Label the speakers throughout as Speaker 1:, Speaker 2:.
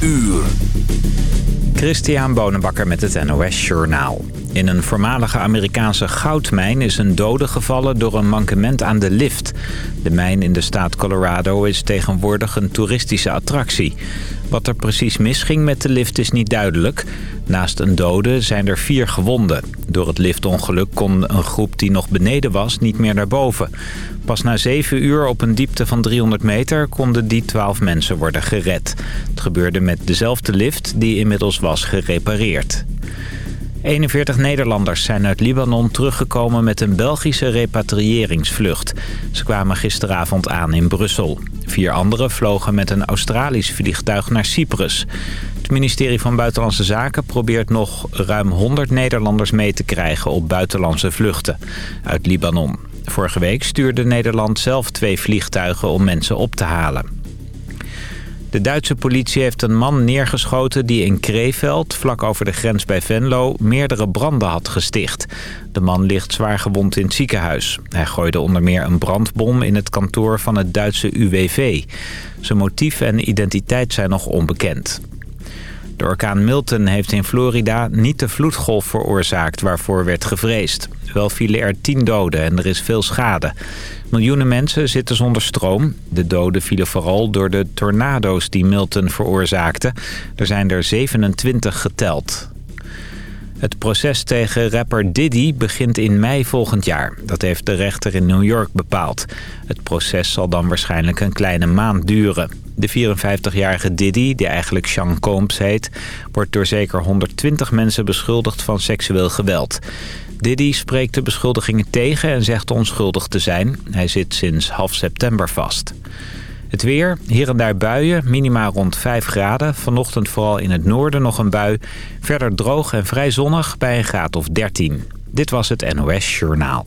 Speaker 1: uur.
Speaker 2: Christian Bonenbakker met het NOS Journaal. In een voormalige Amerikaanse goudmijn is een dode gevallen door een mankement aan de lift. De mijn in de staat Colorado is tegenwoordig een toeristische attractie. Wat er precies misging met de lift is niet duidelijk. Naast een dode zijn er vier gewonden. Door het liftongeluk kon een groep die nog beneden was niet meer naar boven. Pas na zeven uur op een diepte van 300 meter konden die twaalf mensen worden gered. Het gebeurde met dezelfde lift die inmiddels was gerepareerd. 41 Nederlanders zijn uit Libanon teruggekomen met een Belgische repatriëringsvlucht. Ze kwamen gisteravond aan in Brussel. Vier anderen vlogen met een Australisch vliegtuig naar Cyprus. Het ministerie van Buitenlandse Zaken probeert nog ruim 100 Nederlanders mee te krijgen op buitenlandse vluchten uit Libanon. Vorige week stuurde Nederland zelf twee vliegtuigen om mensen op te halen. De Duitse politie heeft een man neergeschoten die in Kreeveld, vlak over de grens bij Venlo, meerdere branden had gesticht. De man ligt zwaar gewond in het ziekenhuis. Hij gooide onder meer een brandbom in het kantoor van het Duitse UWV. Zijn motief en identiteit zijn nog onbekend. De orkaan Milton heeft in Florida niet de vloedgolf veroorzaakt waarvoor werd gevreesd. Wel vielen er tien doden en er is veel schade. Miljoenen mensen zitten zonder stroom. De doden vielen vooral door de tornado's die Milton veroorzaakte. Er zijn er 27 geteld. Het proces tegen rapper Diddy begint in mei volgend jaar. Dat heeft de rechter in New York bepaald. Het proces zal dan waarschijnlijk een kleine maand duren. De 54-jarige Diddy, die eigenlijk Sean Combs heet... wordt door zeker 120 mensen beschuldigd van seksueel geweld. Diddy spreekt de beschuldigingen tegen en zegt onschuldig te zijn. Hij zit sinds half september vast. Het weer, hier en daar buien, minima rond 5 graden. Vanochtend vooral in het noorden nog een bui. Verder droog en vrij zonnig bij een graad of 13. Dit was het NOS Journaal.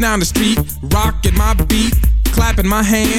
Speaker 3: Down the street, rocking my beat clapping my hands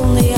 Speaker 4: Alleen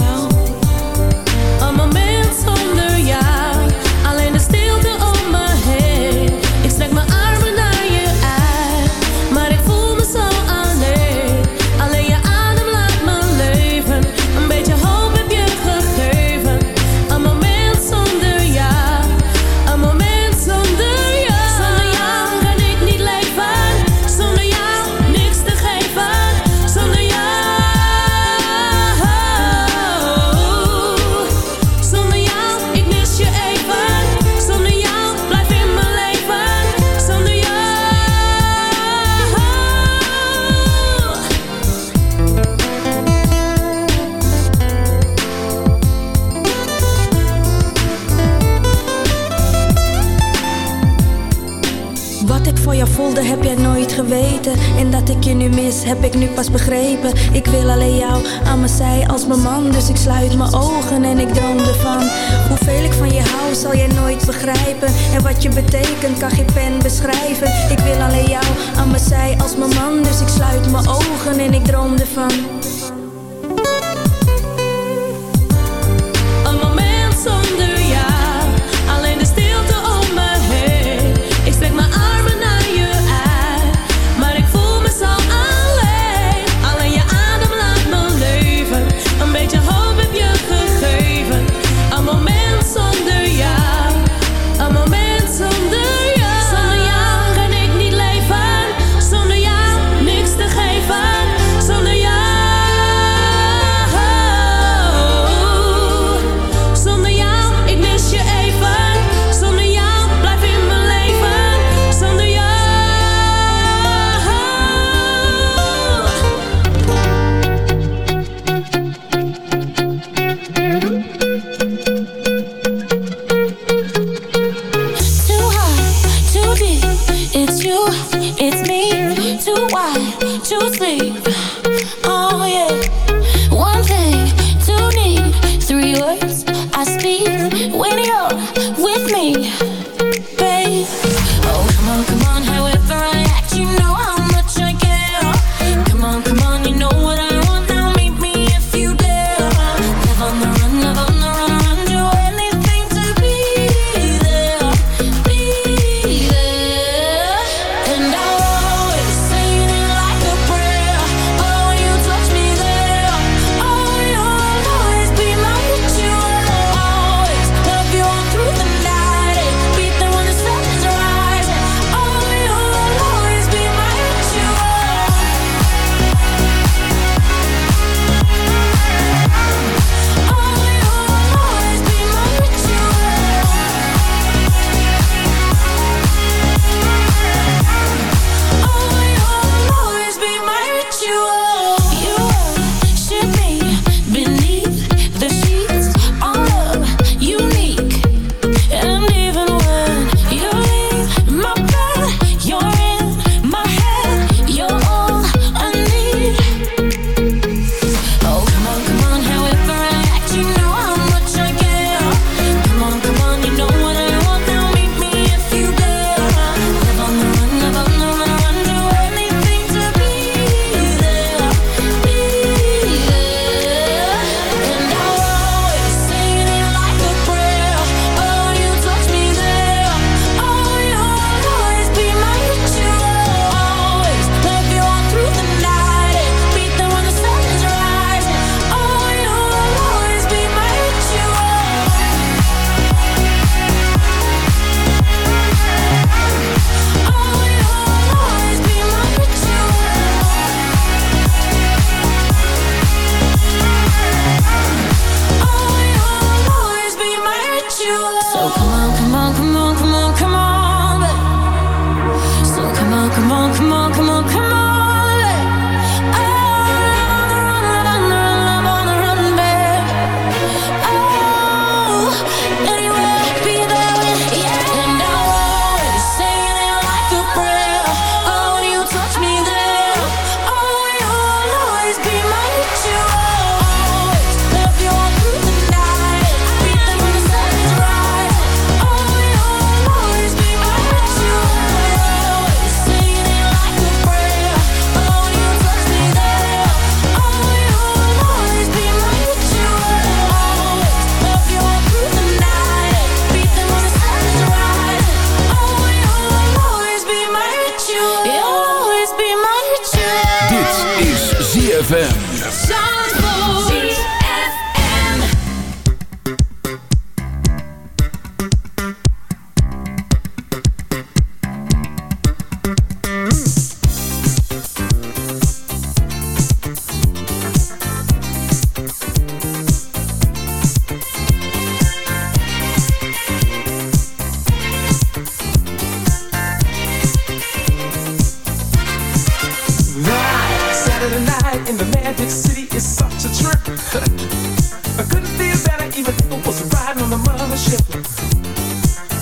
Speaker 4: in
Speaker 5: the magic city such a trip. I couldn't feel better even if I was riding on the mothership.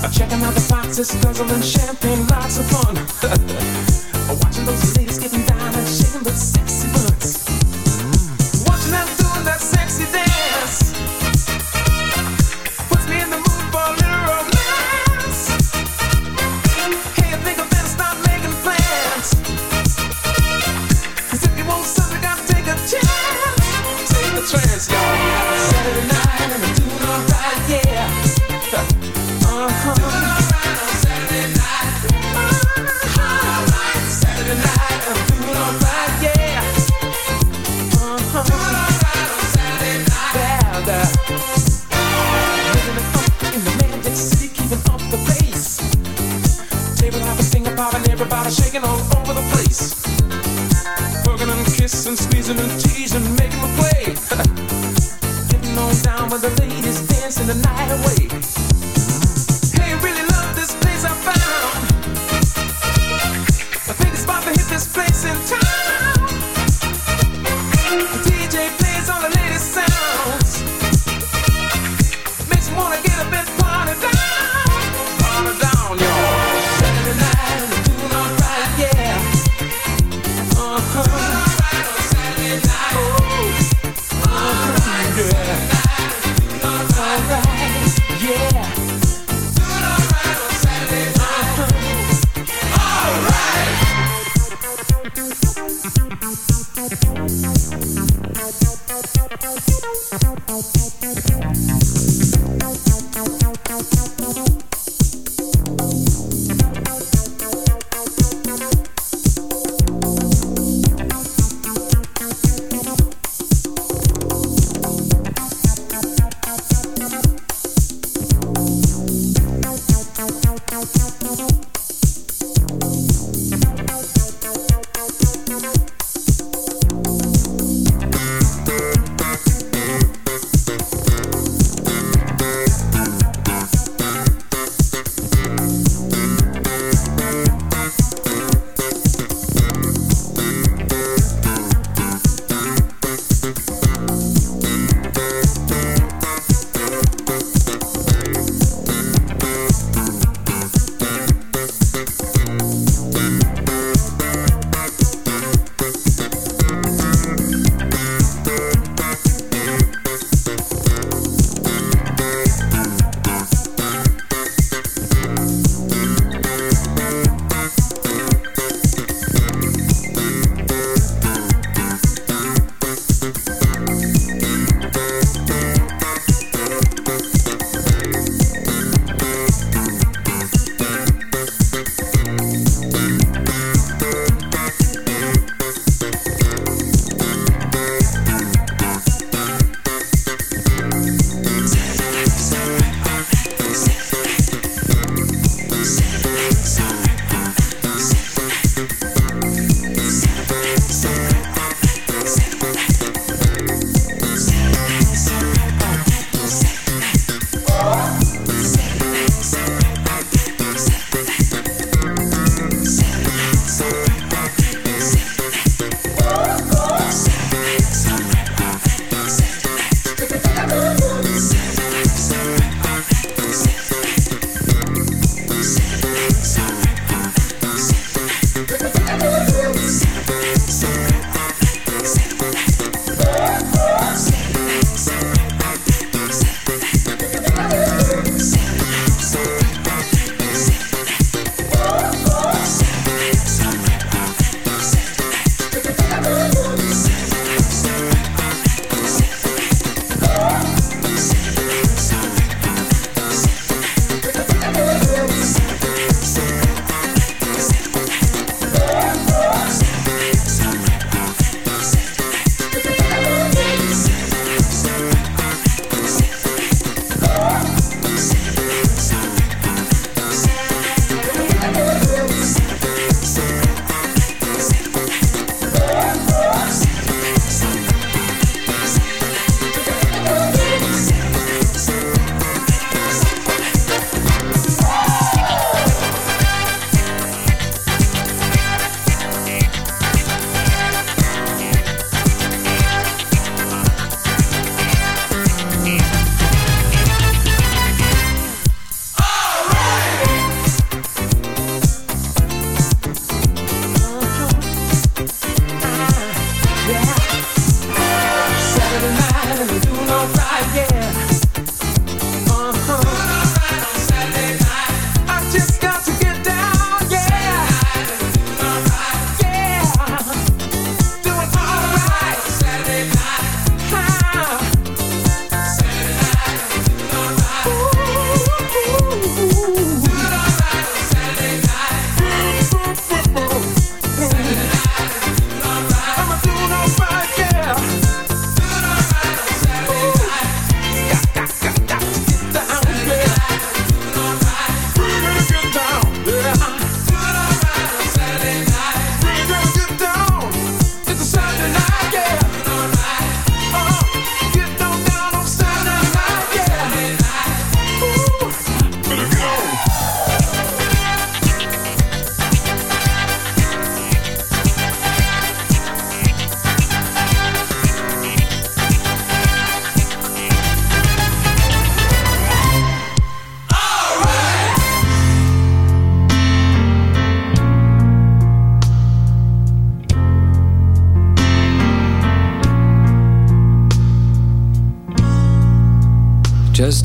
Speaker 5: I'm checking out the boxes, guzzling champagne, lots of fun. Watching those Thank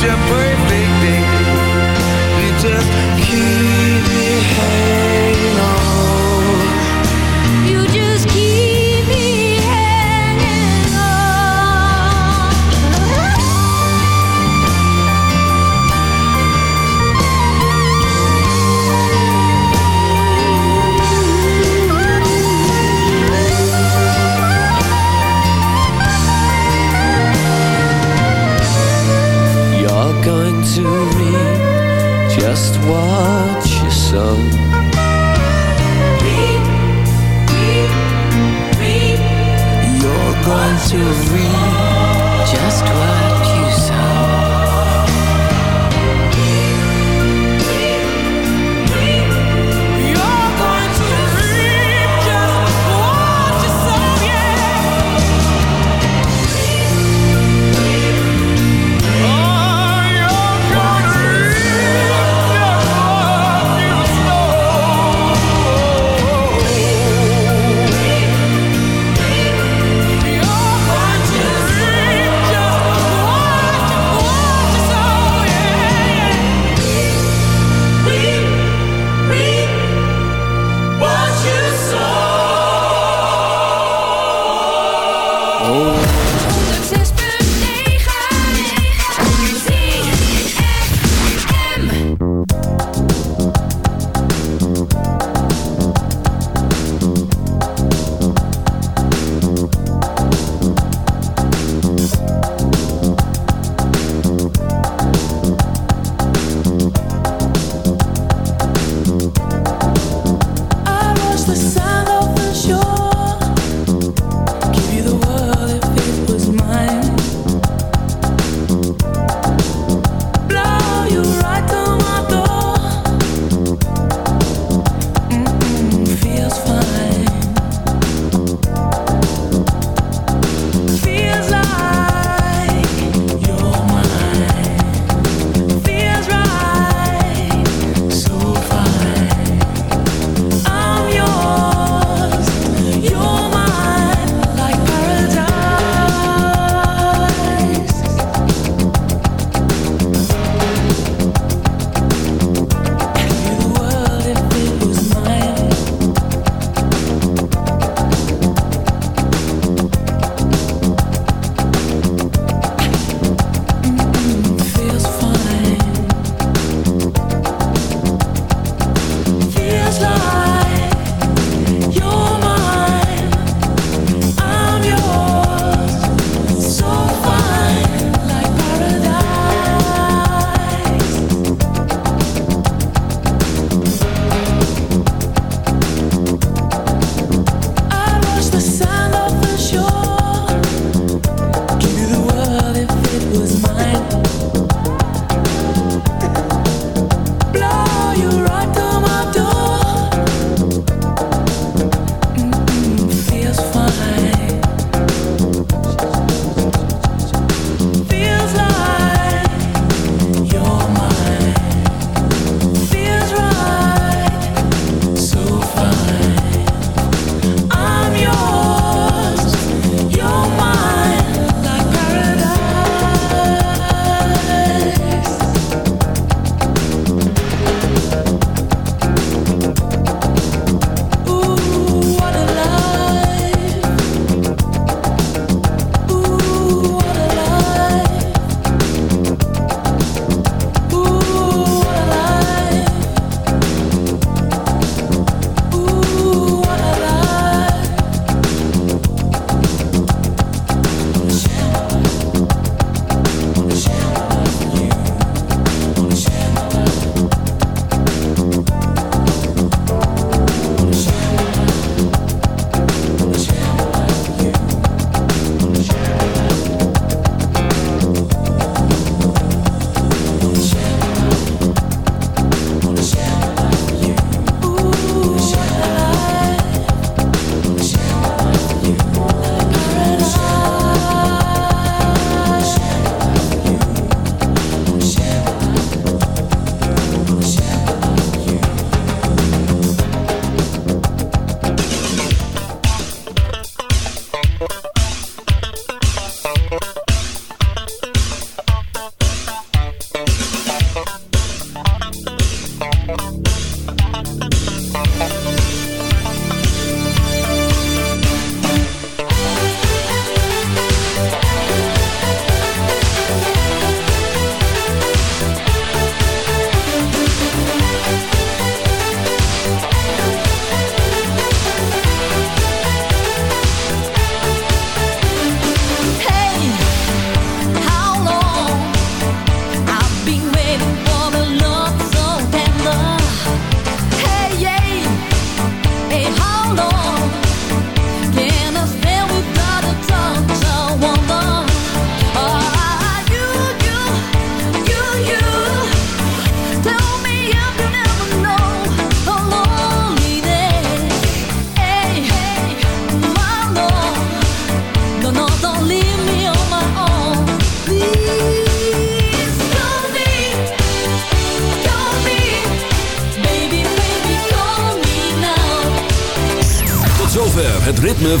Speaker 6: Such just
Speaker 7: what you sow.
Speaker 6: You're going to reap
Speaker 7: Just what